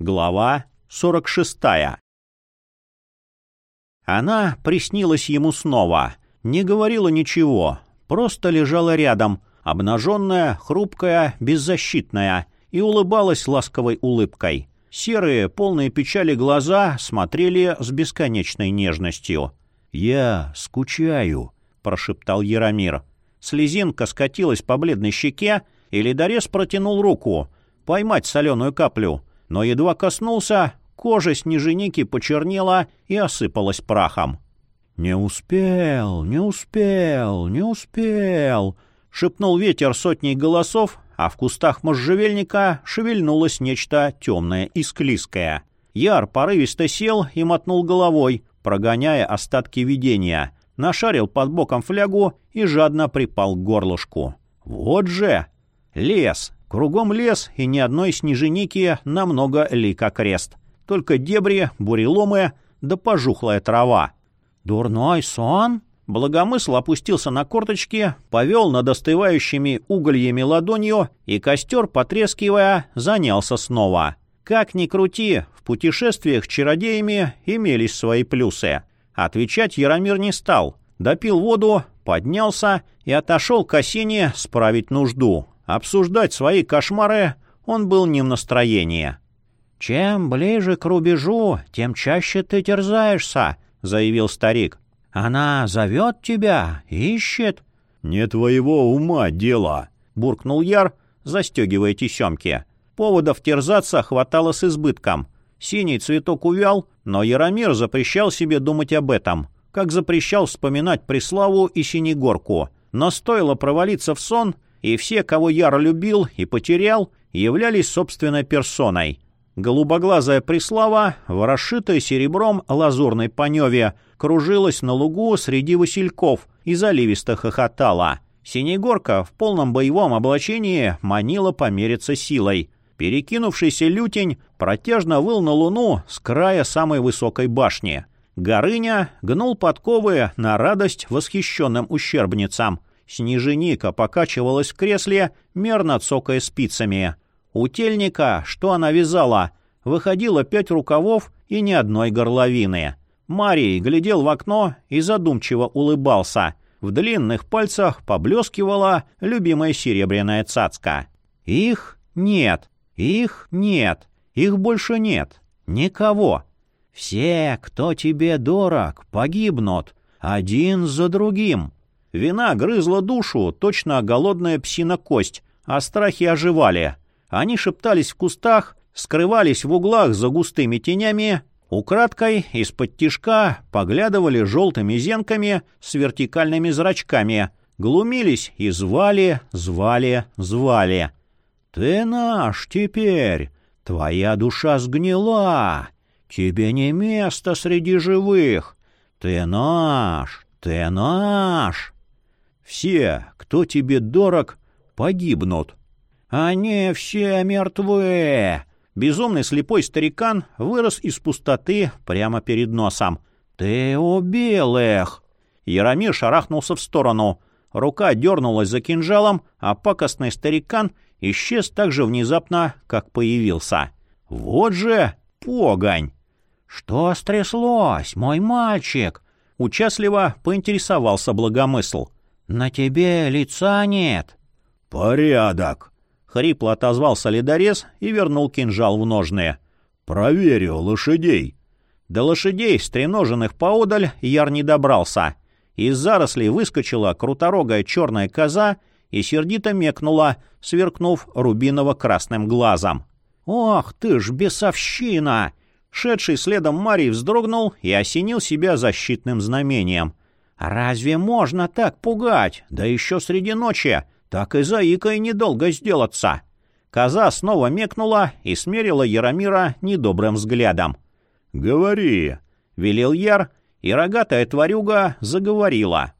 Глава 46. Она приснилась ему снова. Не говорила ничего, просто лежала рядом, обнаженная, хрупкая, беззащитная, и улыбалась ласковой улыбкой. Серые, полные печали глаза смотрели с бесконечной нежностью. «Я скучаю», — прошептал Яромир. Слезинка скатилась по бледной щеке, и ледорез протянул руку, поймать соленую каплю — но едва коснулся, кожа снеженики почернела и осыпалась прахом. «Не успел, не успел, не успел!» — шепнул ветер сотней голосов, а в кустах можжевельника шевельнулось нечто темное и склизкое. Яр порывисто сел и мотнул головой, прогоняя остатки видения, нашарил под боком флягу и жадно припал к горлышку. «Вот же!» Лес, Кругом лес и ни одной снеженики на много ли крест. Только дебри, буреломы да пожухлая трава. «Дурной сон?» Благомысл опустился на корточки, повел над остывающими угольями ладонью, и костер, потрескивая, занялся снова. Как ни крути, в путешествиях чародеями имелись свои плюсы. Отвечать Яромир не стал. Допил воду, поднялся и отошел к осине справить нужду. Обсуждать свои кошмары он был не в настроении. «Чем ближе к рубежу, тем чаще ты терзаешься», — заявил старик. «Она зовет тебя, ищет». «Не твоего ума дело», — буркнул Яр, застегивая тесемки. Поводов терзаться хватало с избытком. Синий цветок увял, но Яромир запрещал себе думать об этом, как запрещал вспоминать Преславу и Синегорку. Но стоило провалиться в сон — и все, кого Яр любил и потерял, являлись собственной персоной. Голубоглазая Преслава, ворошитая серебром лазурной паневе, кружилась на лугу среди васильков и заливисто хохотала. Синегорка в полном боевом облачении манила помериться силой. Перекинувшийся лютень протяжно выл на луну с края самой высокой башни. Горыня гнул подковы на радость восхищенным ущербницам — Снеженика покачивалась в кресле, мерно цокая спицами. У тельника, что она вязала, выходило пять рукавов и ни одной горловины. Марий глядел в окно и задумчиво улыбался. В длинных пальцах поблескивала любимая серебряная цацка. «Их нет, их нет, их больше нет, никого. Все, кто тебе дорог, погибнут, один за другим». Вина грызла душу, точно голодная псина кость, а страхи оживали. Они шептались в кустах, скрывались в углах за густыми тенями, украдкой из-под тишка поглядывали желтыми зенками с вертикальными зрачками, глумились и звали, звали, звали. «Ты наш теперь! Твоя душа сгнила! Тебе не место среди живых! Ты наш! Ты наш!» Все, кто тебе дорог, погибнут. Они все мертвы. Безумный слепой старикан вырос из пустоты прямо перед носом. Ты убил их. Яромир шарахнулся в сторону. Рука дернулась за кинжалом, а пакостный старикан исчез так же внезапно, как появился. Вот же погонь! «Что стряслось, мой мальчик?» Участливо поинтересовался благомысл. «На тебе лица нет». «Порядок», — хрипло отозвался ледорез и вернул кинжал в ножные. «Проверю лошадей». До лошадей, стреноженных поодаль, Яр не добрался. Из зарослей выскочила круторогая черная коза и сердито мекнула, сверкнув рубиново-красным глазом. «Ох ты ж бесовщина!» Шедший следом Марий вздрогнул и осенил себя защитным знамением. «Разве можно так пугать? Да еще среди ночи! Так и заикой недолго сделаться!» Коза снова мекнула и смерила Яромира недобрым взглядом. «Говори!» — велел Яр, и рогатая тварюга заговорила.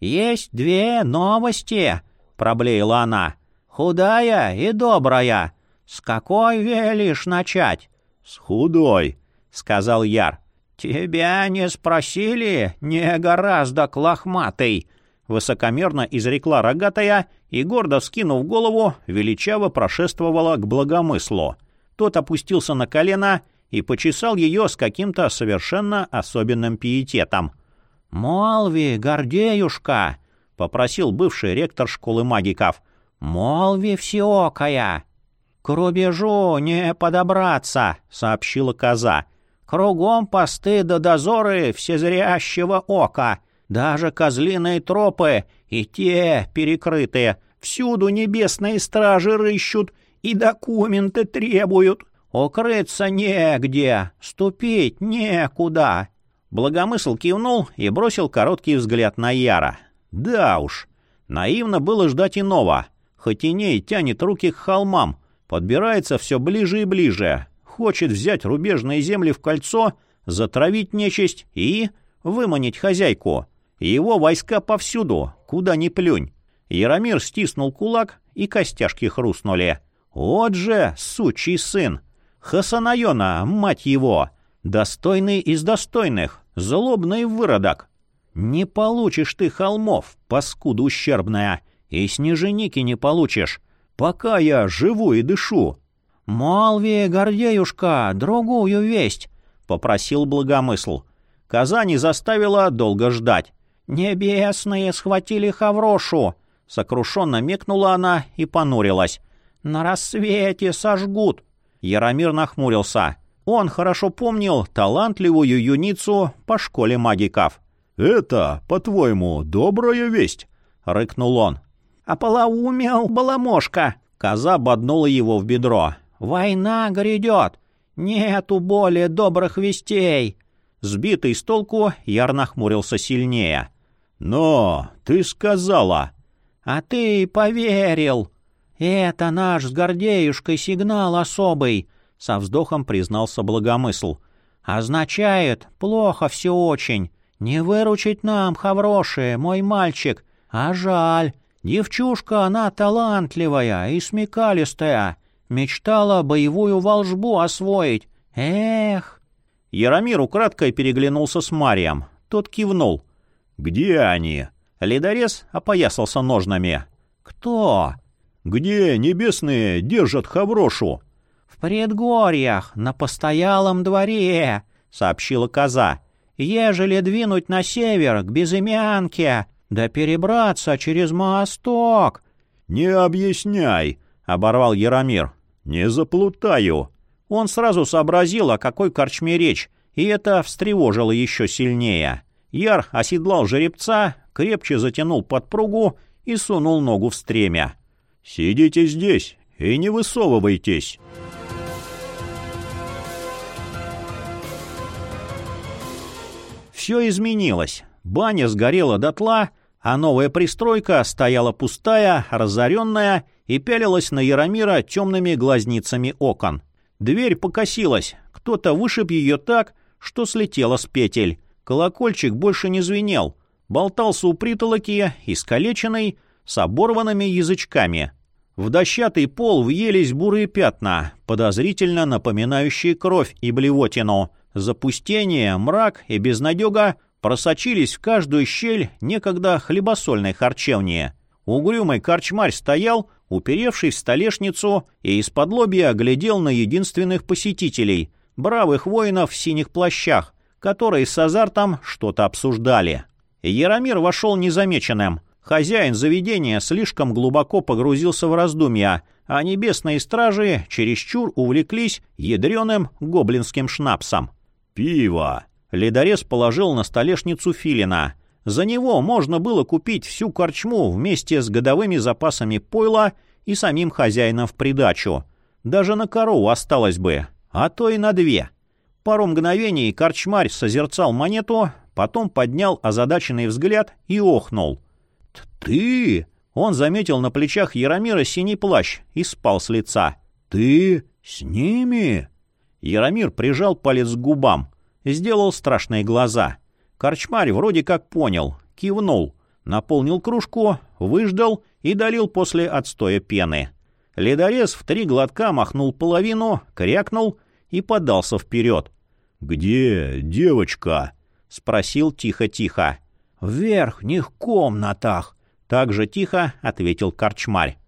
«Есть две новости!» — проблеяла она. «Худая и добрая. С какой велишь начать?» «С худой», — сказал Яр. «Тебя не спросили, не гораздо клохматый!» Высокомерно изрекла рогатая и, гордо вскинув голову, величаво прошествовала к благомыслу. Тот опустился на колено и почесал ее с каким-то совершенно особенным пиететом. «Молви, Гордеюшка!» — попросил бывший ректор школы магиков. «Молви всеокая!» «К рубежу не подобраться!» — сообщила коза. «Кругом посты до дозоры всезрящего ока. Даже козлиные тропы и те перекрытые. Всюду небесные стражи рыщут и документы требуют. Укрыться негде, ступить некуда». Благомысл кивнул и бросил короткий взгляд на Яра. «Да уж, наивно было ждать иного. Хотиней тянет руки к холмам, подбирается все ближе и ближе, хочет взять рубежные земли в кольцо, затравить нечисть и выманить хозяйку. Его войска повсюду, куда ни плюнь. Яромир стиснул кулак, и костяшки хрустнули. Вот же, сучий сын! Хасанайона, мать его! Достойный из достойных, злобный выродок. Не получишь ты холмов, паскуда ущербная, и снеженики не получишь, пока я живу и дышу. «Молви, Гордеюшка, другую весть!» — попросил благомысл. Казань заставила долго ждать. «Небесные схватили Хаврошу!» — сокрушенно мекнула она и понурилась. «На рассвете сожгут!» Яромир нахмурился. Он хорошо помнил талантливую юницу по школе магиков. «Это, по-твоему, добрая весть?» — рыкнул он. «Ополоумел, баламошка!» Коза боднула его в бедро. «Война грядет! Нету более добрых вестей!» Сбитый с толку, Яр нахмурился сильнее. «Но ты сказала...» «А ты поверил!» «Это наш с Гордеюшкой сигнал особый», — со вздохом признался Благомысл. «Означает, плохо все очень. Не выручить нам, Хавроши, мой мальчик, а жаль. Девчушка она талантливая и смекалистая. Мечтала боевую волжбу освоить. Эх!» Яромир украдкой переглянулся с Марием. Тот кивнул. «Где они?» Ледорез опоясался ножнами. «Кто?» «Где небесные держат Хаврошу?» «В предгорьях, на постоялом дворе», — сообщила коза. «Ежели двинуть на север, к Безымянке, да перебраться через мосток». «Не объясняй», — оборвал Яромир. «Не заплутаю». Он сразу сообразил, о какой корчме речь, и это встревожило еще сильнее. Яр оседлал жеребца, крепче затянул подпругу и сунул ногу в стремя. «Сидите здесь и не высовывайтесь!» Все изменилось. Баня сгорела дотла, а новая пристройка стояла пустая, разоренная и пялилась на Яромира темными глазницами окон. Дверь покосилась, кто-то вышиб ее так, что слетела с петель. Колокольчик больше не звенел, болтался у притолоки, искалеченный, с оборванными язычками. В дощатый пол въелись бурые пятна, подозрительно напоминающие кровь и блевотину. Запустение, мрак и безнадега просочились в каждую щель некогда хлебосольной харчевни. Угрюмый корчмарь стоял, уперевший в столешницу, и из-под лобья глядел на единственных посетителей — бравых воинов в синих плащах, которые с азартом что-то обсуждали. Яромир вошел незамеченным — Хозяин заведения слишком глубоко погрузился в раздумья, а небесные стражи чересчур увлеклись ядреным гоблинским шнапсом. «Пиво!» Ледорез положил на столешницу филина. За него можно было купить всю корчму вместе с годовыми запасами пойла и самим хозяином в придачу. Даже на корову осталось бы, а то и на две. Пару мгновений корчмарь созерцал монету, потом поднял озадаченный взгляд и охнул — «Ты?» Он заметил на плечах Яромира синий плащ и спал с лица. «Ты с ними?» Яромир прижал палец к губам, сделал страшные глаза. Корчмарь вроде как понял, кивнул, наполнил кружку, выждал и долил после отстоя пены. Ледорез в три глотка махнул половину, крякнул и подался вперед. «Где девочка?» — спросил тихо-тихо. «В верхних комнатах», — так же тихо ответил корчмарь.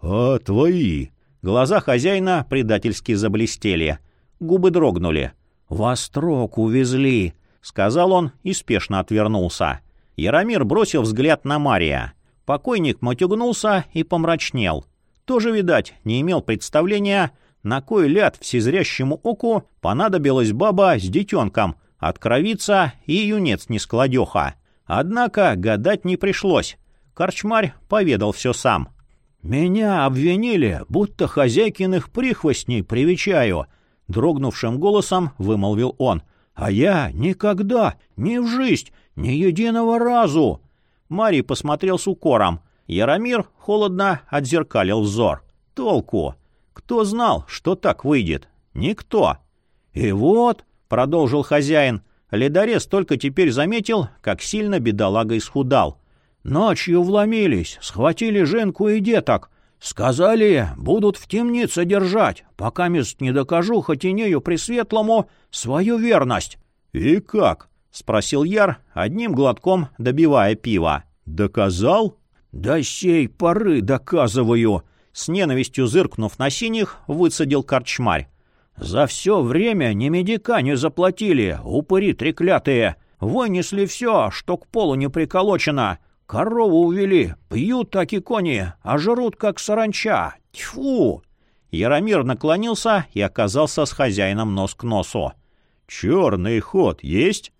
«А твои?» Глаза хозяина предательски заблестели. Губы дрогнули. «Вострок увезли», — сказал он и спешно отвернулся. Яромир бросил взгляд на Мария. Покойник матюгнулся и помрачнел. Тоже, видать, не имел представления, на кой ляд всезрящему оку понадобилась баба с детенком, откровица и юнец нескладеха. Однако гадать не пришлось. Корчмарь поведал все сам. «Меня обвинили, будто хозяйкиных прихвостней привечаю», — дрогнувшим голосом вымолвил он. «А я никогда, ни в жизнь, ни единого разу!» Марий посмотрел с укором. Яромир холодно отзеркалил взор. «Толку! Кто знал, что так выйдет? Никто!» «И вот», — продолжил хозяин, — ледорез только теперь заметил, как сильно бедолага исхудал. Ночью вломились, схватили женку и деток. Сказали, будут в темнице держать, пока мест не докажу Хотинею Пресветлому свою верность. — И как? — спросил Яр, одним глотком добивая пива. — Доказал? — До сей поры доказываю. С ненавистью зыркнув на синих, выцедил корчмарь. За все время ни медика не заплатили, упыри треклятые. Вынесли все, что к полу не приколочено. Корову увели, пьют так и кони, а жрут как саранча. Тьфу!» Яромир наклонился и оказался с хозяином нос к носу. «Черный ход есть?»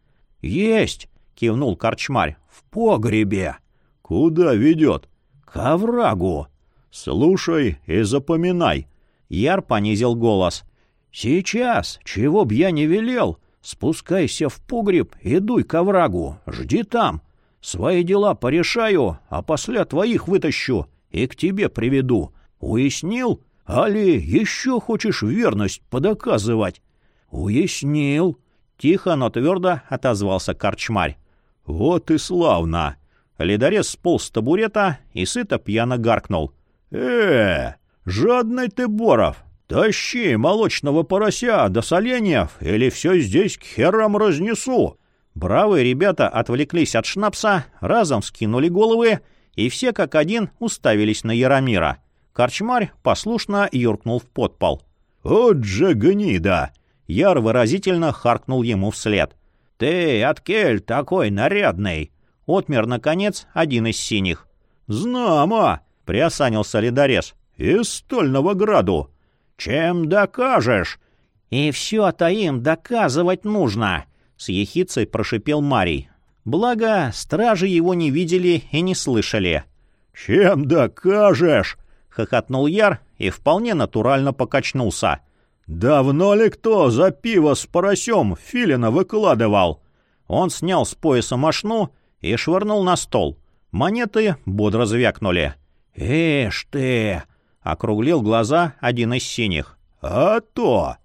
«Есть!» — кивнул корчмарь. «В погребе!» «Куда ведет?» «К оврагу!» «Слушай и запоминай!» Яр понизил голос. «Сейчас, чего б я не велел, спускайся в погреб и дуй к оврагу, жди там, Свои дела порешаю, а после твоих вытащу и к тебе приведу. Уяснил? Али еще хочешь верность подоказывать? Уяснил. Тихо, но твердо отозвался корчмарь. Вот и славно. Ледорез сполз с табурета и сыто пьяно гаркнул. э жадный ты, Боров! Тащи молочного порося до соленьев, или все здесь к херам разнесу. Бравые ребята отвлеклись от шнапса, разом скинули головы, и все как один уставились на Яромира. Корчмарь послушно юркнул в подпол. «Вот же гнида!» Яр выразительно харкнул ему вслед. «Ты, Откель, такой нарядный!» Отмер, наконец, один из синих. «Знамо!» — приосанился ледорез. «Из стольного граду!» «Чем докажешь?» «И все-то им доказывать нужно!» С ехицей прошипел Марий. Благо, стражи его не видели и не слышали. «Чем докажешь?» — хохотнул Яр и вполне натурально покачнулся. «Давно ли кто за пиво с поросем филина выкладывал?» Он снял с пояса мошну и швырнул на стол. Монеты бодро звякнули. «Ишь ты!» — округлил глаза один из синих. «А то!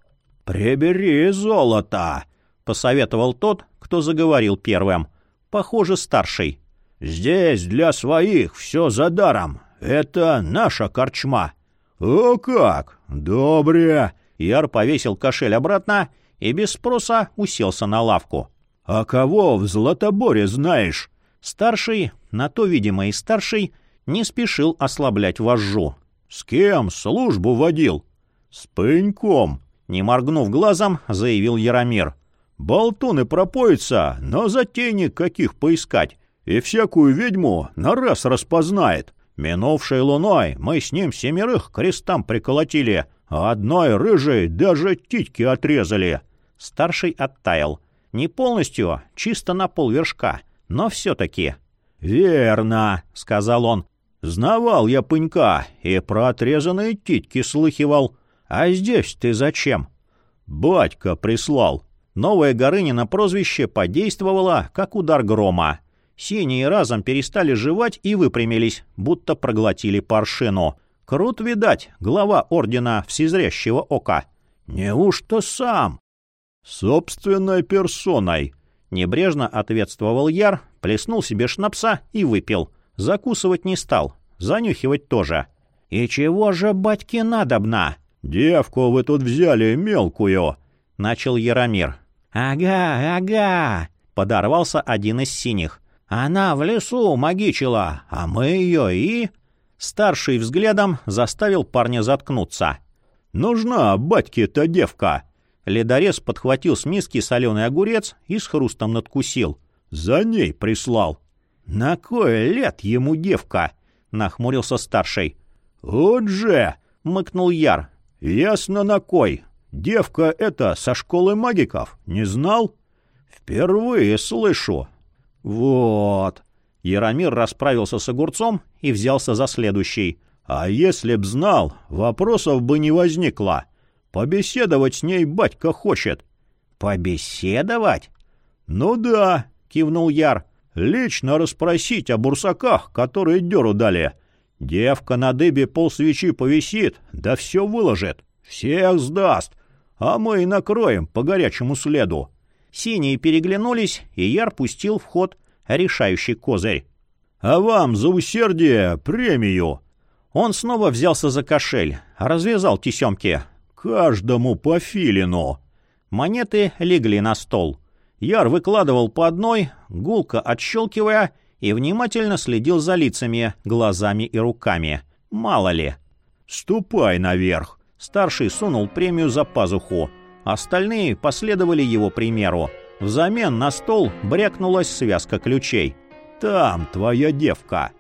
Прибери золото!» — посоветовал тот, кто заговорил первым. Похоже, старший. «Здесь для своих все за даром. Это наша корчма». «О как! Добре!» Яр повесил кошель обратно и без спроса уселся на лавку. «А кого в Златоборе знаешь?» Старший, на то, видимо, и старший, не спешил ослаблять вожжу. «С кем службу водил?» «С пыньком», — не моргнув глазом, заявил Яромир. Болтуны пропоятся, но затейник каких поискать, и всякую ведьму на раз распознает. Минувшей луной мы с ним семерых крестам приколотили, а одной рыжей даже титьки отрезали. Старший оттаял. Не полностью, чисто на полвершка, но все-таки. «Верно», — сказал он. «Знавал я пынька и про отрезанные титьки слыхивал. А здесь ты зачем?» «Батька прислал», Новое Горынина прозвище подействовало, как удар грома. Синие разом перестали жевать и выпрямились, будто проглотили паршину. Крут, видать, глава ордена Всезрящего Ока. Неужто сам? Собственной персоной. Небрежно ответствовал Яр, плеснул себе шнапса и выпил. Закусывать не стал, занюхивать тоже. «И чего же батьке надобно?» «Девку вы тут взяли мелкую», — начал Яромир. «Ага, ага!» — подорвался один из синих. «Она в лесу магичила, а мы ее и...» Старший взглядом заставил парня заткнуться. «Нужна батьке-то девка!» Ледорез подхватил с миски соленый огурец и с хрустом надкусил. «За ней прислал». «На кое лет ему девка?» — нахмурился старший. «Вот же!» — мыкнул Яр. «Ясно на кой. Девка эта со школы магиков. Не знал?» «Впервые слышу». «Вот». Яромир расправился с огурцом и взялся за следующий. «А если б знал, вопросов бы не возникло. Побеседовать с ней батька хочет». «Побеседовать?» «Ну да», — кивнул Яр. «Лично расспросить о бурсаках, которые дёру дали. Девка на дыбе полсвечи повисит, да все выложит. Всех сдаст. А мы и накроем по горячему следу». Синие переглянулись, и Яр пустил в ход решающий козырь. «А вам за усердие премию!» Он снова взялся за кошель, развязал тесемки. «Каждому по филину!» Монеты легли на стол. Яр выкладывал по одной, гулко отщелкивая, и внимательно следил за лицами, глазами и руками. Мало ли. «Ступай наверх!» Старший сунул премию за пазуху. Остальные последовали его примеру. Взамен на стол брякнулась связка ключей. «Там твоя девка!»